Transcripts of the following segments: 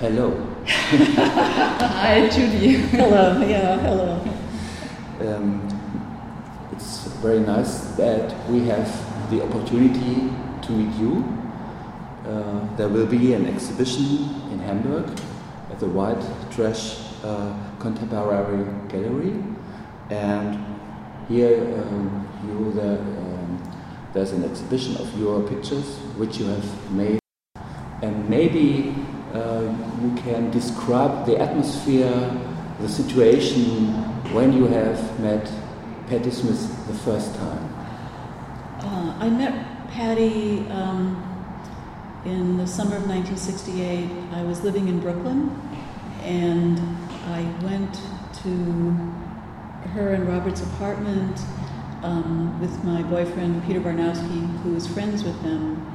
Hello. Hi, Judy. hello, yeah, hello. Um, it's very nice that we have the opportunity to meet you. Uh, there will be an exhibition in Hamburg at the White Trash uh, Contemporary Gallery, and here um, you the, um, there's an exhibition of your pictures which you have made, and maybe you can describe the atmosphere, the situation when you have met Patti Smith the first time. Uh, I met Patti um, in the summer of 1968. I was living in Brooklyn, and I went to her and Robert's apartment um, with my boyfriend Peter Barnowski, who was friends with him,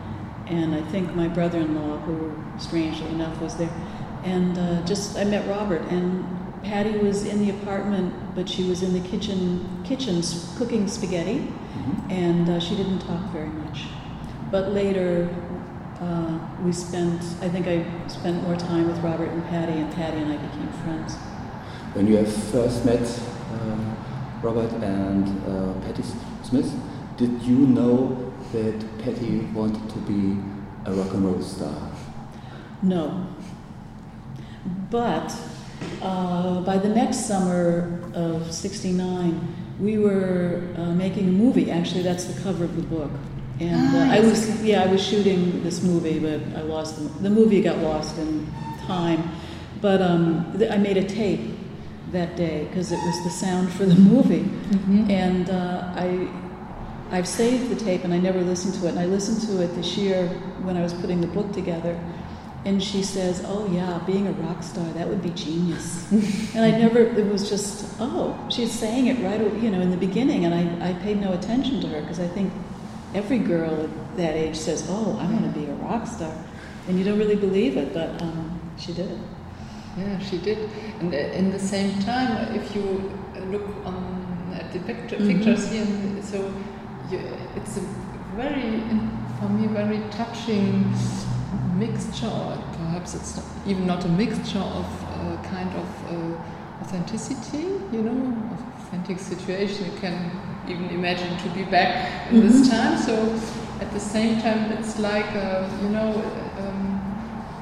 and I think my brother-in-law, who strangely enough was there. And uh, just I met Robert, and Patti was in the apartment, but she was in the kitchen, kitchens cooking spaghetti, Mhm. and uh, she didn't talk very much. But later, uh, we spent. I think I spent more time with Robert and Patti, and Patti and I became friends. When you have first met um, Robert and uh, Patti Smith, did you know that Patti wanted to be a rock and roll star? No. But uh, by the next summer of '69, we were uh, making a movie. Actually, that's the cover of the book. And uh, Ah, I yes, was, yeah, I was shooting this movie, but I lost the, the movie. Got lost in time, but um, th- I made a tape that day because it was the sound for the movie. Mhm. And uh, I, I've saved the tape and I never listened to it. And I listened to it this year when I was putting the book together. And she says, "Oh yeah, being a rock star, that would be genius." and I never. It was just, oh, she's saying it right, away, you know, in the beginning, and I, I paid no attention to her because I think every girl at that age says, "Oh, I want to be a rock star," and you don't really believe it, but um, she did it. Yeah, she did. And uh, in the same time, if you look on at the picture, Mhm. pictures here, so it's a very, for me, very touching mixture. Or perhaps it's not, even not a mixture of uh, kind of uh, authenticity, you know, authentic situation. You can even imagine to be back in this Mhm. time. So at the same time, it's like uh, you know. Um,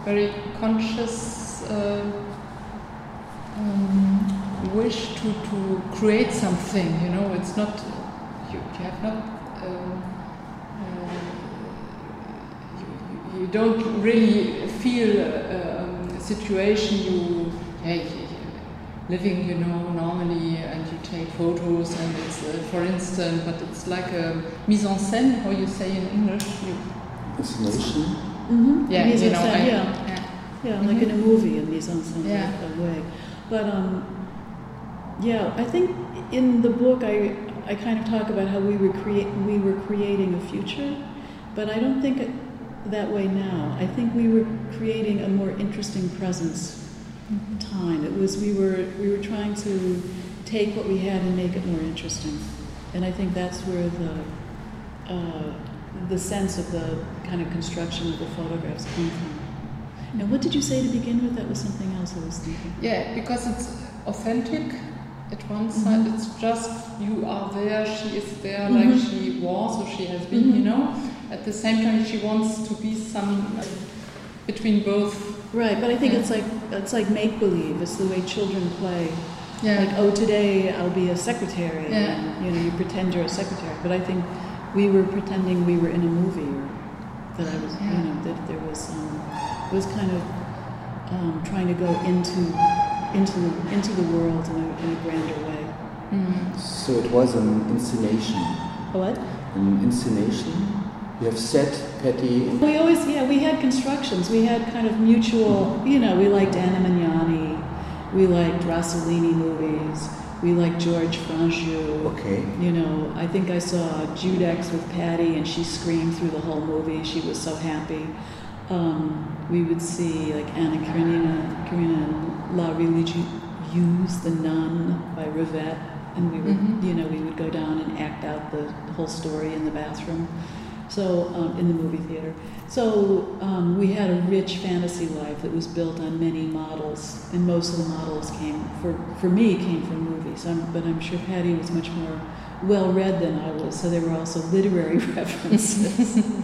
very conscious uh, um, wish to, to create something. You know, it's not you, you have not. Um, uh, you, you- you don't really feel a, um, a situation you, yeah, you- you- living, you know, normally, and you take photos, and it's, uh, for instance, but it's like a mise en scène, how you say in English. You, Installation? Mm-hmm. yeah, you know, I, yeah. yeah. Yeah, like in a movie in mise en scène Yeah. a way. But um, yeah, I think in the book I I kind of talk about how we were create we were creating a future, but I don't think it that way now. I think we were creating a more interesting presence time. It was we were we were trying to take what we had and make it more interesting, and I think that's where the uh, the sense of the kind of construction of the photographs come from. And what did you say to begin with? That was something else I was thinking. Yeah, because it's authentic. At one side, it's just you are there, she is there, like Mhm. she was or she has been, you Mhm. know. At the same time, she wants to be some uh, between both. Right, but I think Yeah. it's like it's like make believe. It's the way children play. Yeah, Like, oh, today I'll be a secretary. Yeah. And, you know, you pretend you're a secretary. But I think we were pretending we were in a movie, or that I was, Yeah. you know, that there was, um, it was kind of um, trying to go into into the into the world in a, in a grander way. Mm. So it was an inscenation. What? An insinuation. You have set in We always, yeah, we had constructions. We had kind of mutual, you know, we liked Anna Magnani, we liked Rossellini movies, we liked George Franju. Okay. You know, I think I saw Judex with Patti and she screamed through the whole movie. She was so happy. Um, we would see like Anna Karenina, Karenina and La Religieuse, The Nun by Rivette. And we would, Mhm. you know, we would go down and act out the whole story in the bathroom. So um, in the movie theater. So um, we had a rich fantasy life that was built on many models, and most of the models came for for me came from movies. I'm, but I'm sure Patti was much more well read than I was, so there were also literary references.